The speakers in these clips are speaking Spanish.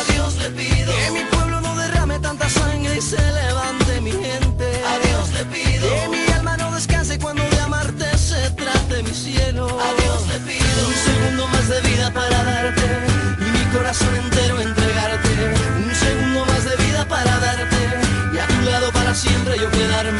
A Dios le pido que mi pueblo no derrame tanta sangre y se levante mi gente. A Dios le pido que mi alma no descanse cuando de amarte se trate mi cielo. A Dios le pido un segundo más de vida para darte y mi corazón entero entregarte. Un segundo más de vida para darte y a tu lado para siempre yo quedarme.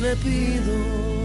le pido.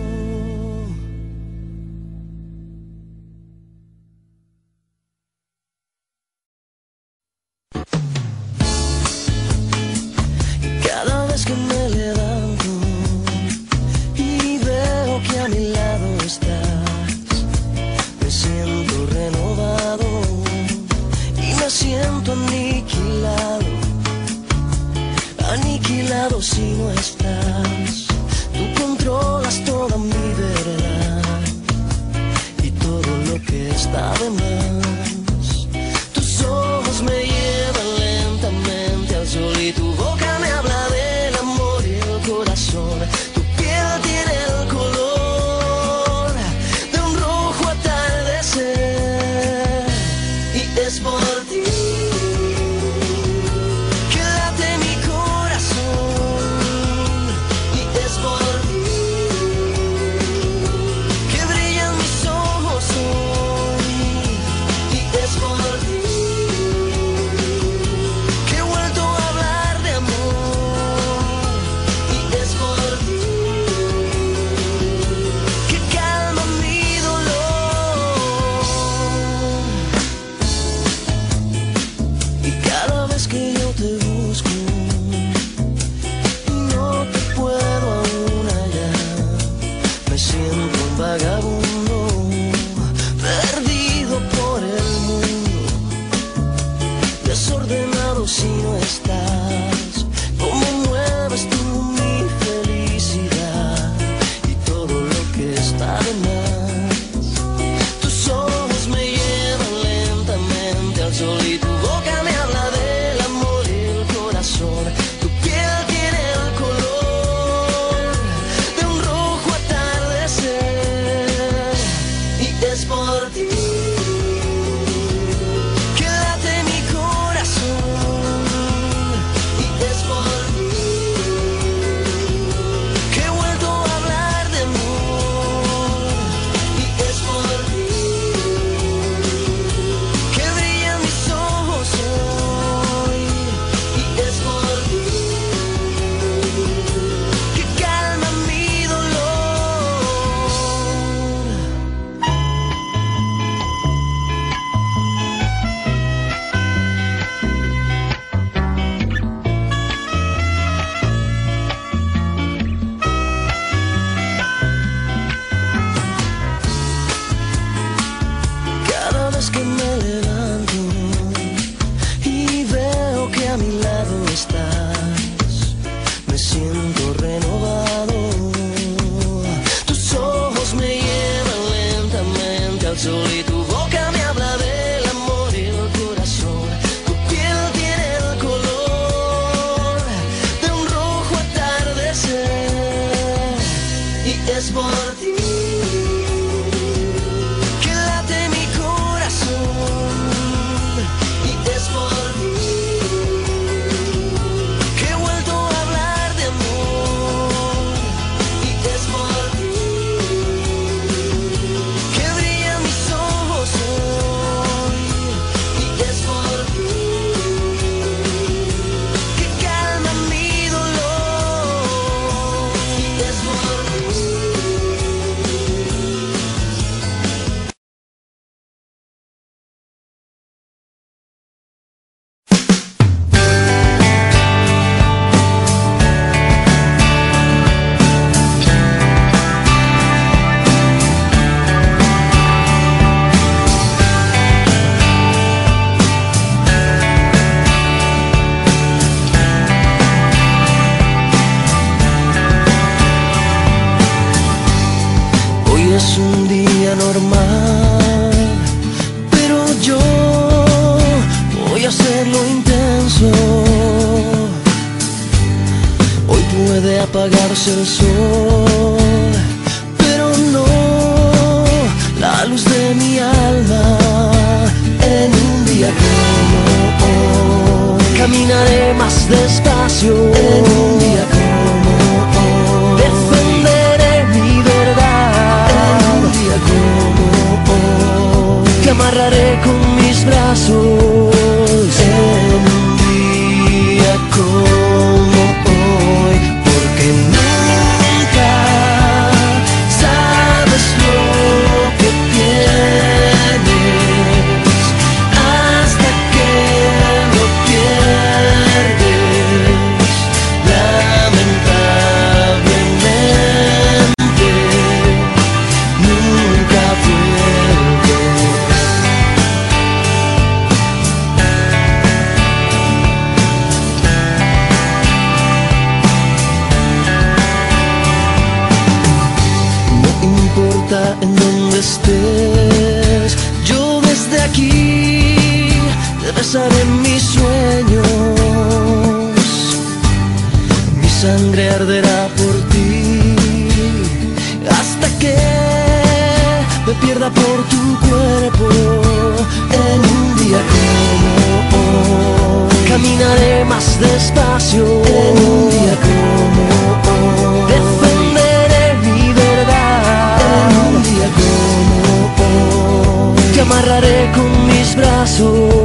amarraré con mis brazos. amarraré con mis brazos.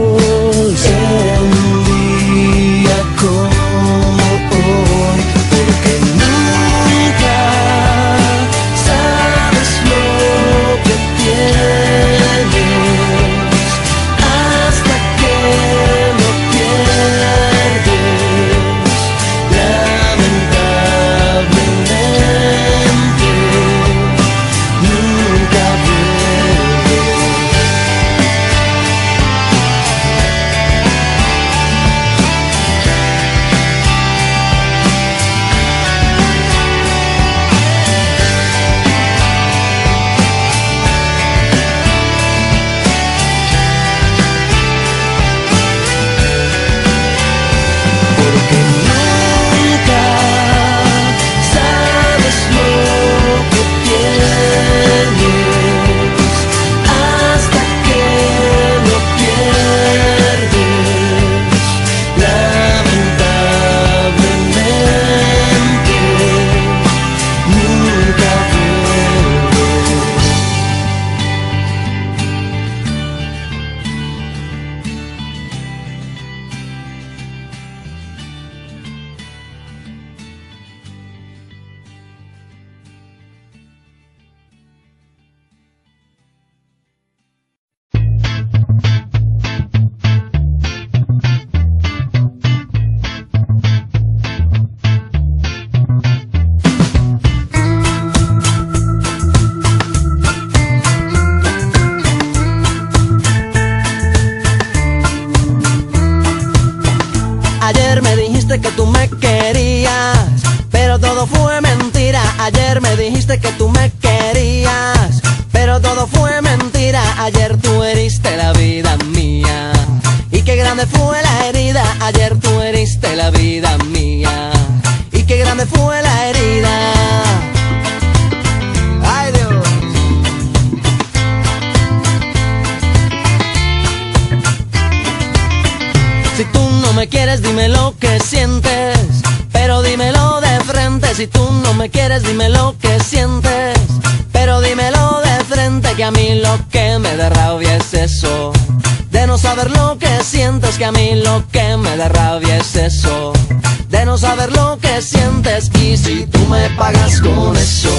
me pagas con eso.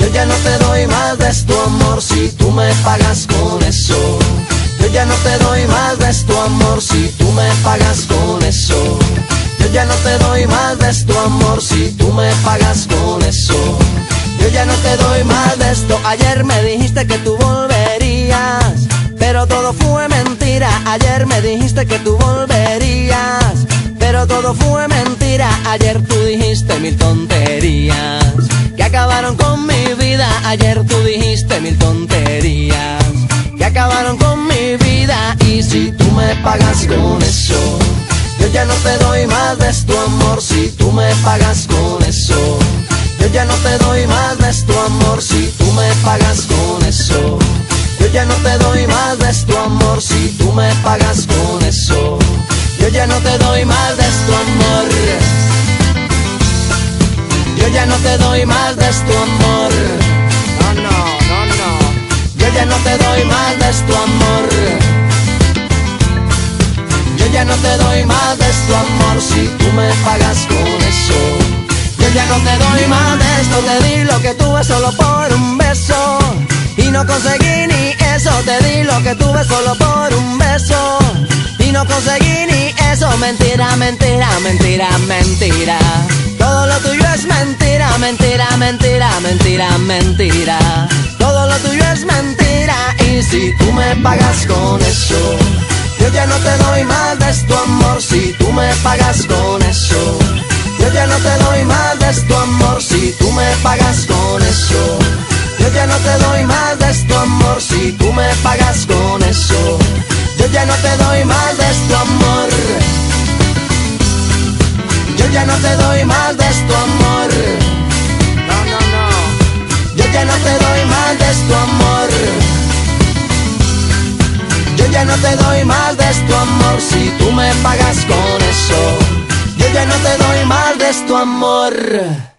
Yo ya no te doy más de tu amor si tú me pagas con eso. Yo ya no te doy más de tu amor si tú me pagas con eso. Yo ya no te doy más de tu amor si tú me pagas con eso. Yo ya no te doy más de esto. Ayer me dijiste que tú volverías, pero todo fue mentira. Ayer me dijiste que tú volverías todo fue mentira. Ayer tú dijiste mil tonterías que acabaron con mi vida. Ayer tú dijiste mil tonterías que acabaron con mi vida. Y si tú me pagas con eso, yo ya no te doy más de tu amor. Si tú me pagas con eso, yo ya no te doy más de tu amor. Si tú me pagas con eso. Yo ya no te doy más de tu amor si tú me pagas con eso. Yo ya no te doy más de tu amor. Yo ya no te doy más de tu amor. No, no, no, no. Yo ya no te doy más de tu amor. Yo ya no te doy más de tu amor si tú me pagas con eso. Yo ya no te doy más de esto, te di lo que tuve solo por un beso. Y no conseguí ni eso, te di lo que tuve solo por un beso. Y no conseguí ni mentira, mentira, mentira, mentira. Todo lo tuyo es mentira, mentira, mentira, mentira, mentira. Todo lo tuyo es mentira. Y si tú me pagas con eso, yo ya no te doy más de tu amor. Si tú me pagas con eso, yo ya no te doy más de tu amor. Si tú me pagas con eso. Yo ya no te doy más de tu amor si tú me pagas con eso. Yo ya no te doy más de tu amor. Yo ya no te doy más de tu amor. No, no, no. Yo ya no te doy más de tu amor. Yo ya no te doy más de tu amor si tú me pagas con eso. Yo ya no te doy más de tu amor.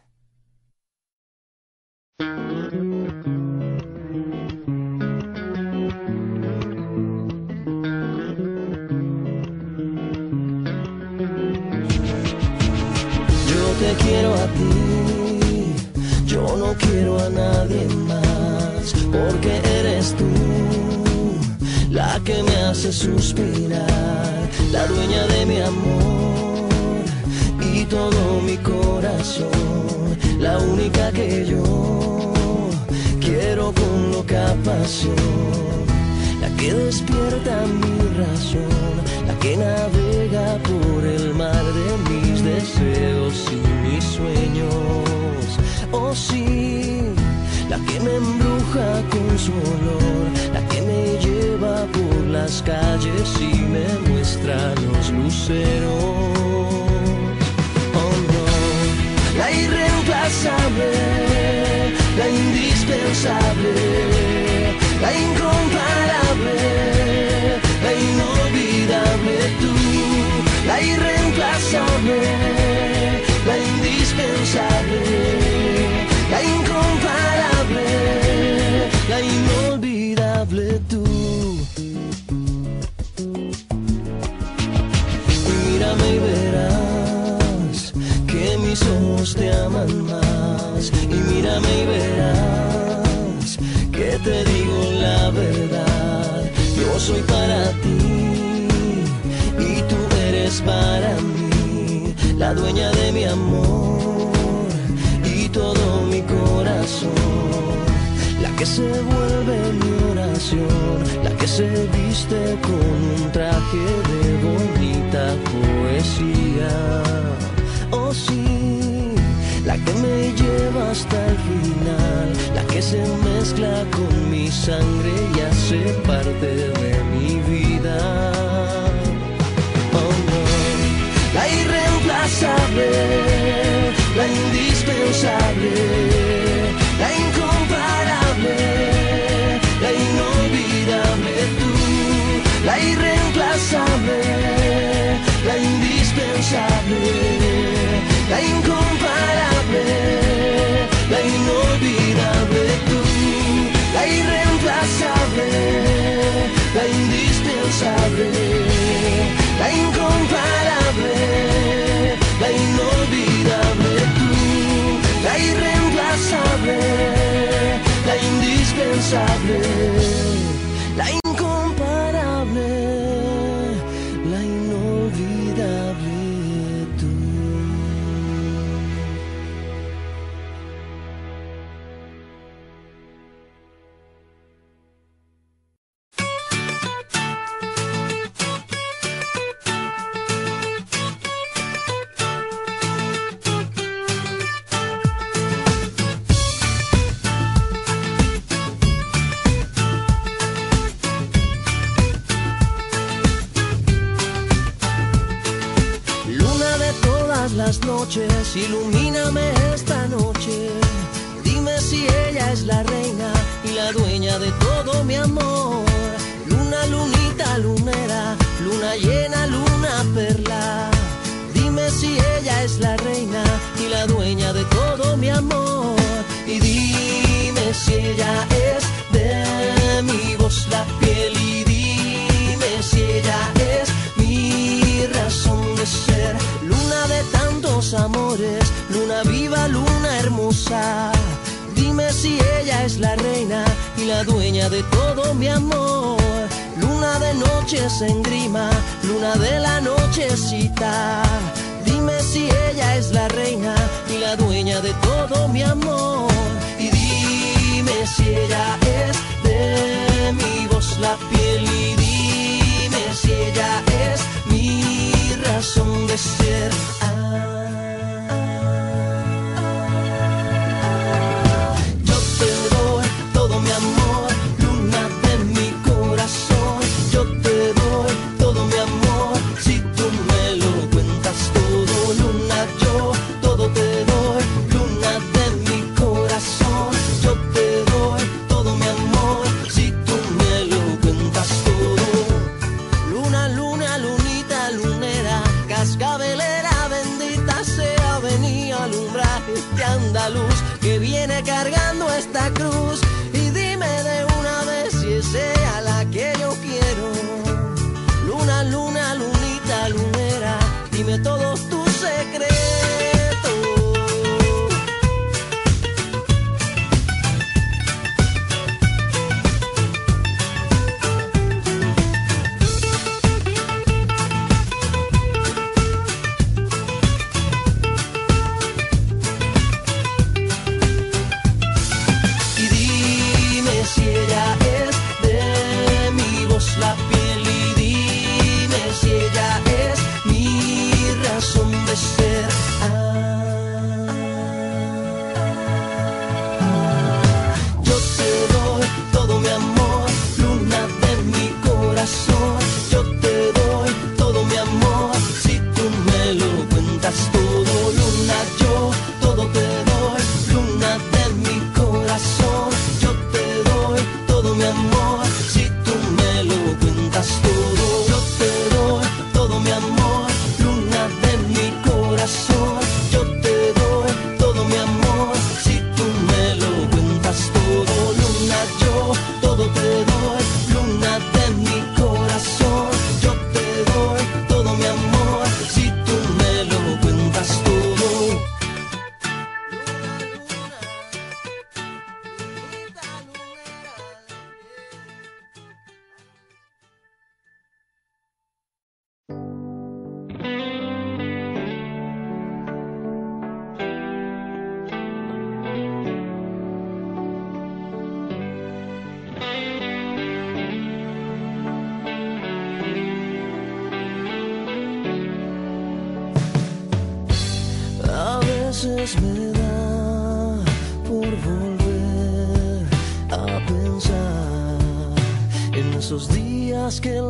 Quiero a ti, yo no quiero a nadie más, porque eres tú la que me hace suspirar, la dueña de mi amor y todo Sí, la que me embruja con su olor, la que me lleva por las calles y me muestra los luceros. Oh no, la irreemplazable, la indispensable, la incomparable, la inolvidable tú, la irreemplazable la indispensable, Y mírame y verás que te digo la verdad. Yo soy para ti y tú eres para mí. La dueña de mi amor y todo mi corazón, la que se vuelve mi oración, la que se viste con un traje de bonita poesía. Oh sí, la que me lleva hasta el final, la que se mezcla con mi sangre y hace parte de mi vida. la indispensable, la incomparable, la inolvidable tú, la irreemplazable, la indispensable, la incomparable, la inolvidable tú, la irreemplazable, la indispensable, la incomparable la inolvidable tú, la irreemplazable, la indispensable, ilumina. Dime si ella es la reina y la dueña de todo mi amor. Luna de noches en grima, luna de la nochecita. Dime si ella es la reina y la dueña de todo mi amor. Y dime si ella es de mi voz la piel. Y dime si ella es mi razón de ser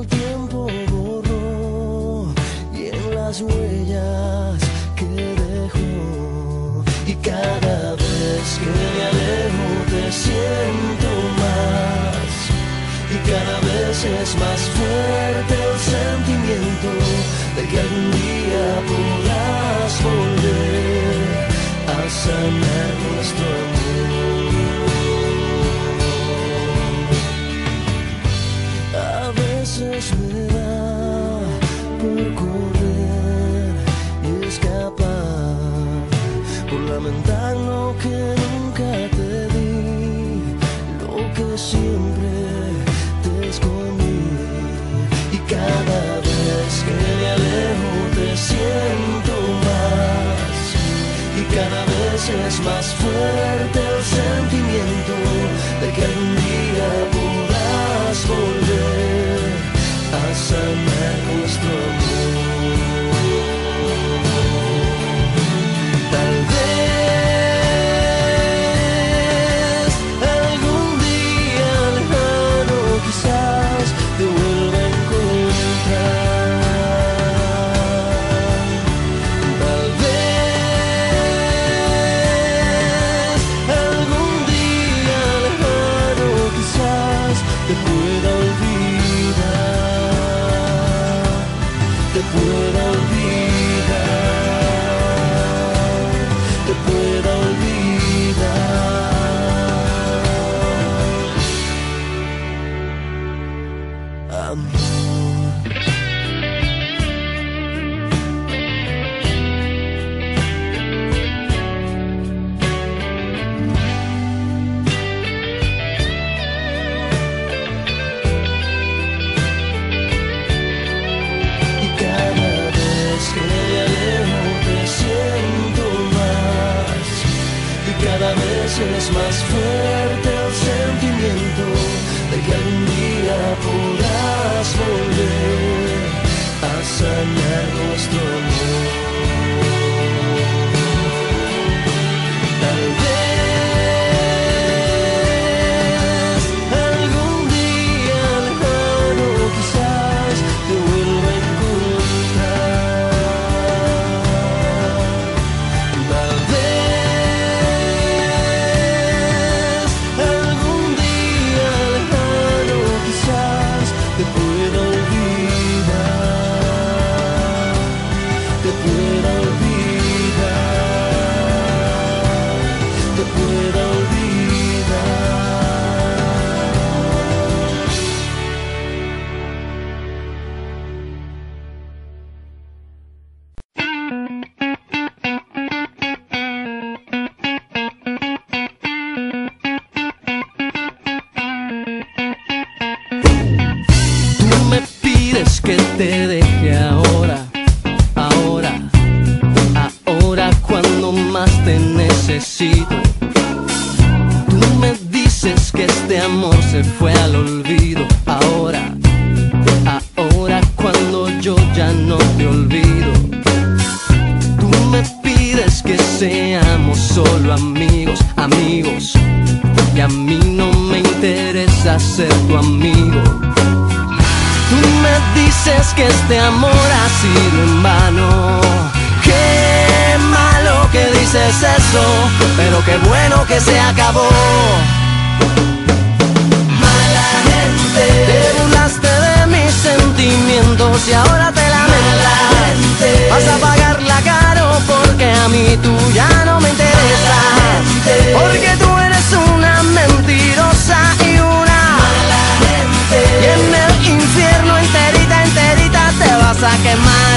el tiempo borró y en las huellas que dejó. Y cada vez que me alejo te siento más. Y cada vez es más fuerte el sentimiento de que algún día podrás volver a sanar nuestro amor. fuerza es más fuerte. tanto si ahora te lamentas. Vas a pagarla caro porque a mí tú ya no me interesas. Porque tú eres una mentirosa y una mala gente. Y en el infierno enterita, enterita te vas a quemar.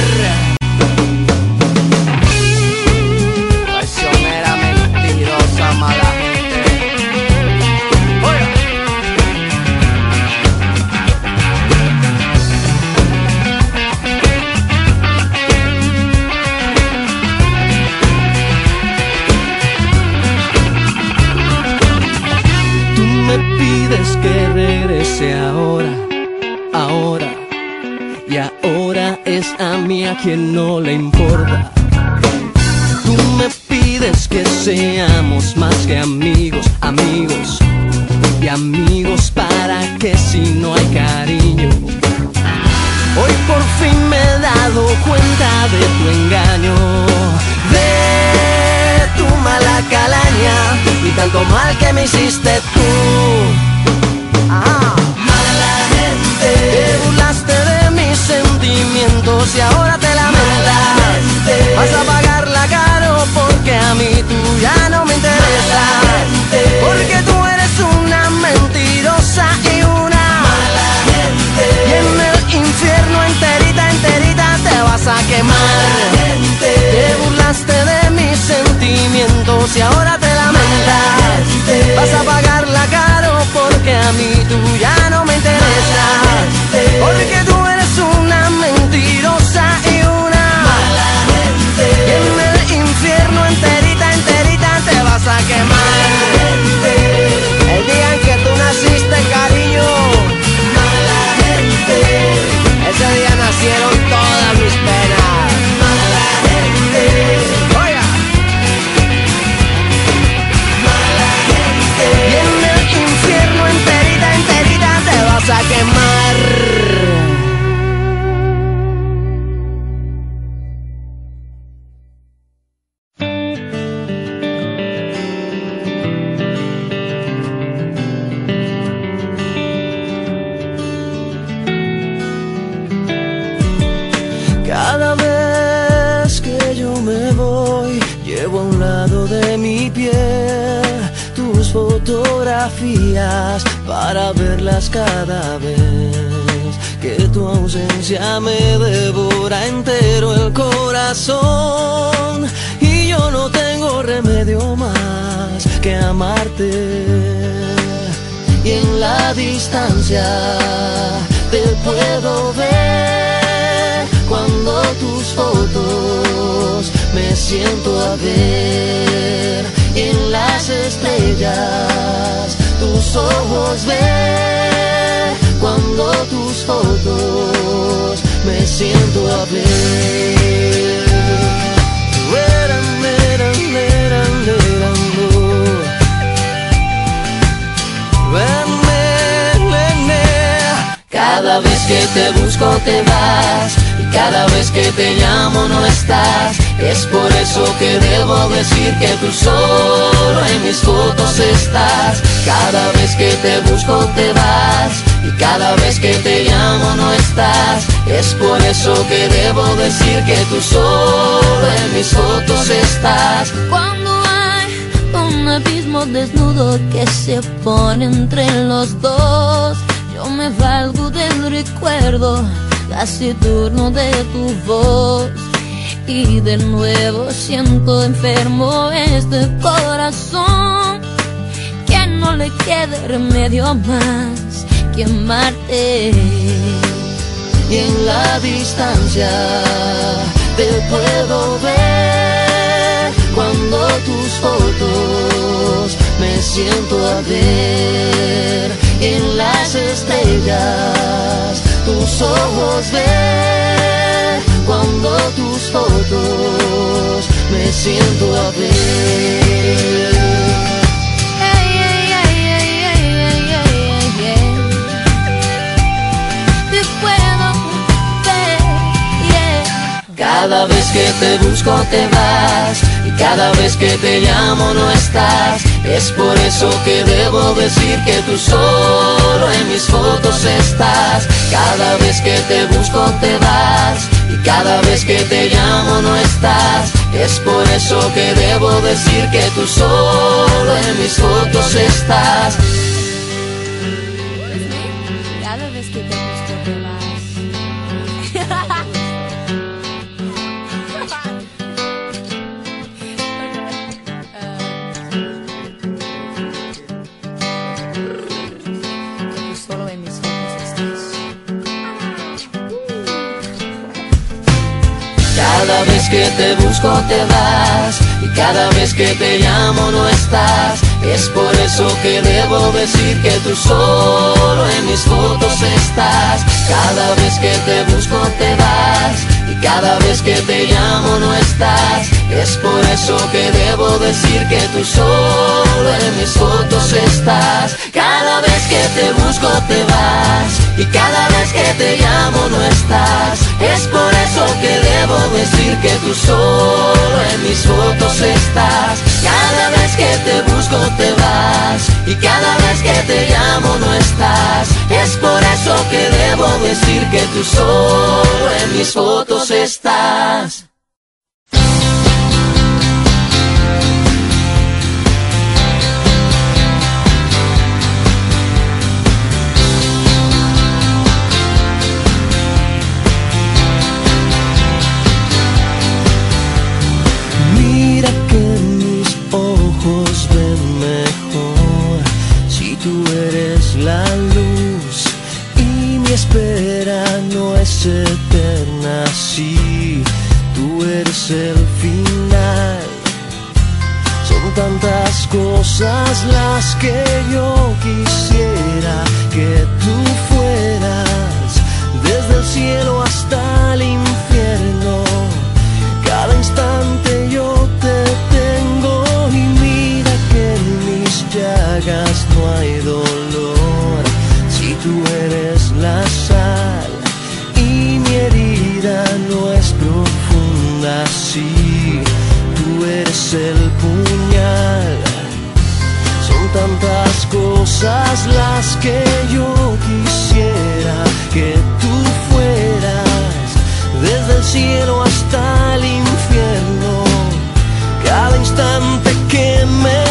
para verlas cada vez que tu ausencia me devora entero el corazón. Y yo no tengo remedio más que amarte. Y en la distancia te puedo ver cuando tus fotos me siento a ver. Y en las estrellas tus ojos ven cuando tus fotos me siento a ver. Cada vez que te busco te vas y cada vez que te llamo no estás. Es por eso que debo decir que tú solo en mis fotos estás. Cada vez que te busco te vas y cada vez que te llamo no estás. Es por eso que debo decir que tú solo en mis fotos estás. Cuando hay un abismo desnudo que se pone entre los dos yo me valgo del recuerdo casi turno de tu voz y de nuevo. Siento enfermo este corazón. Que no le quede remedio más que amarte. Y en la distancia te puedo ver cuando tus fotos me siento a ver. En las estrellas tus ojos ven cuando tus fotos me siento a ver. Cada vez que te busco te vas y cada vez que te llamo no estás. Es por eso que debo decir que tú solo en mis fotos estás. Cada vez que te busco te vas y cada vez que te llamo no estás. Es por eso que debo decir que tú solo en mis fotos estás. Que te busco te vas y cada vez que te llamo no estás. Es por eso que debo decir que tú solo en mis fotos estás. Cada vez que te busco te vas y cada vez que te llamo no estás. Es por eso que debo decir que tú solo en mis fotos estás. Cada vez que te busco te vas y cada vez que te llamo no estás. Es por eso que debo decir que tú solo en mis fotos estás. Cada vez que te busco te vas y cada vez que te llamo no estás. Es por eso que debo decir que tú solo en mis fotos estás. Eterna, sí, tú eres el final. Son tantas cosas las que yo quisiera que tú fueras, desde el cielo hasta el infierno. Cada instante yo te tengo y mira que en mis llagas no hay dolor. Eres el puñal. Son tantas cosas las que yo quisiera que tú fueras, desde el cielo hasta el infierno. Cada instante que me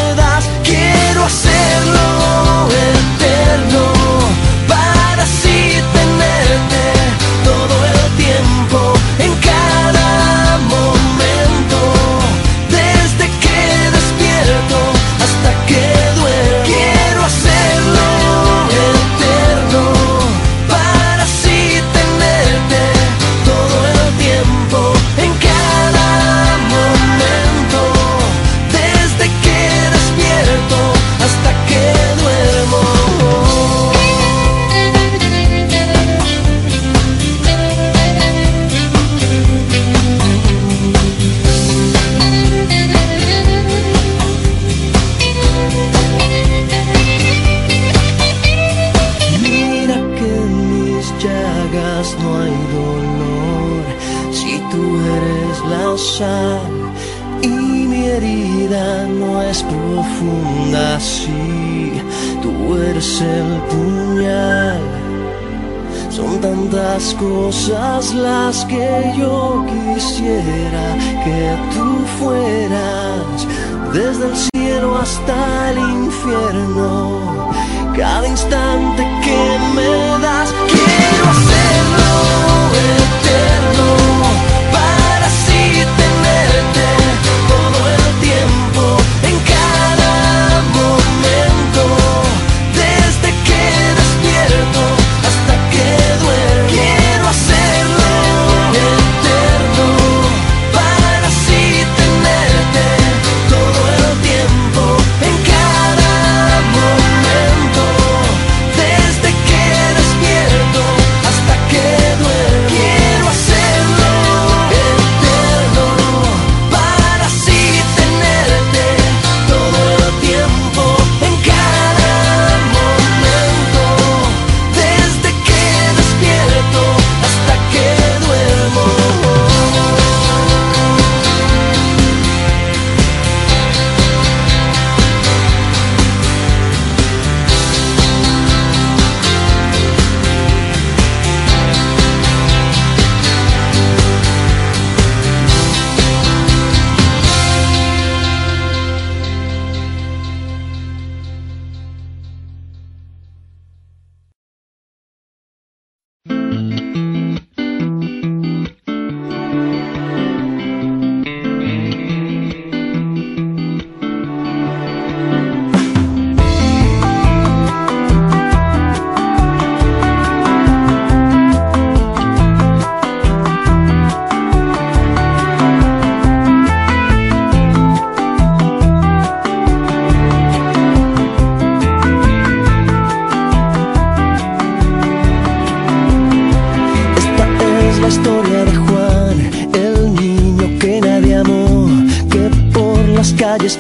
calles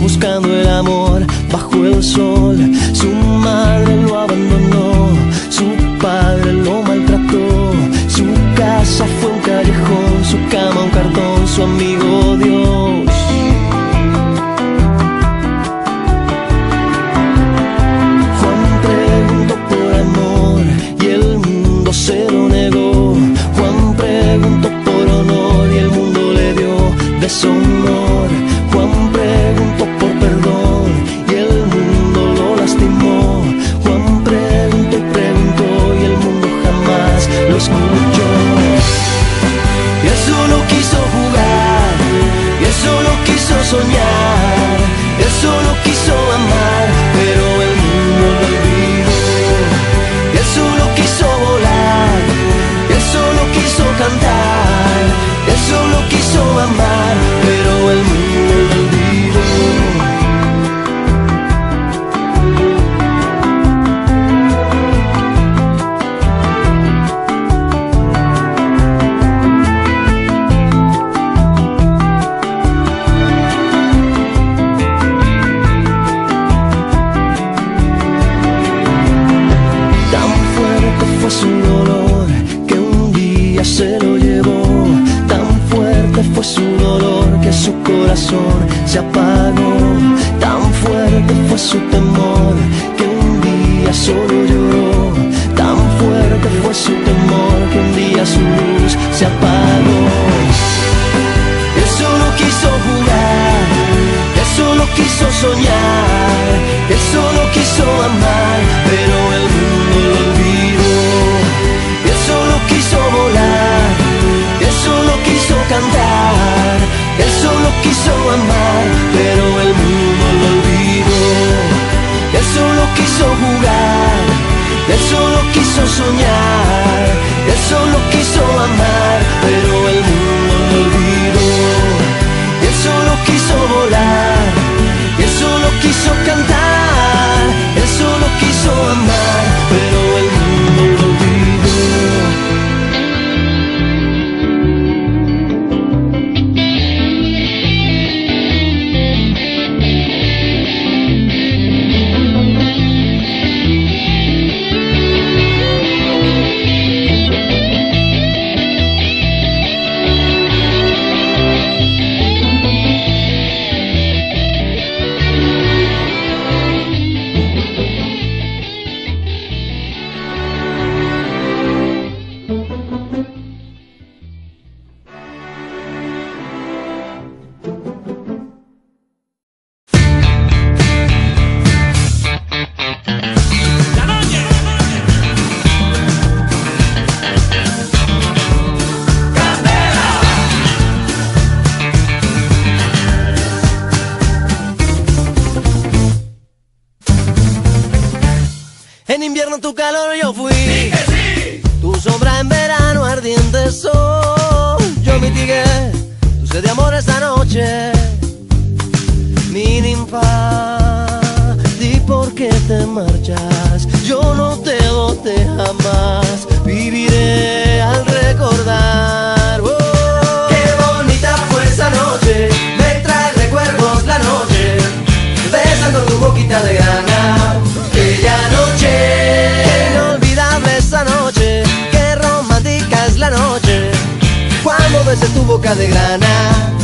buscando el amor bajo el sol. Besé tu boca de grana.